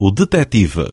o detetive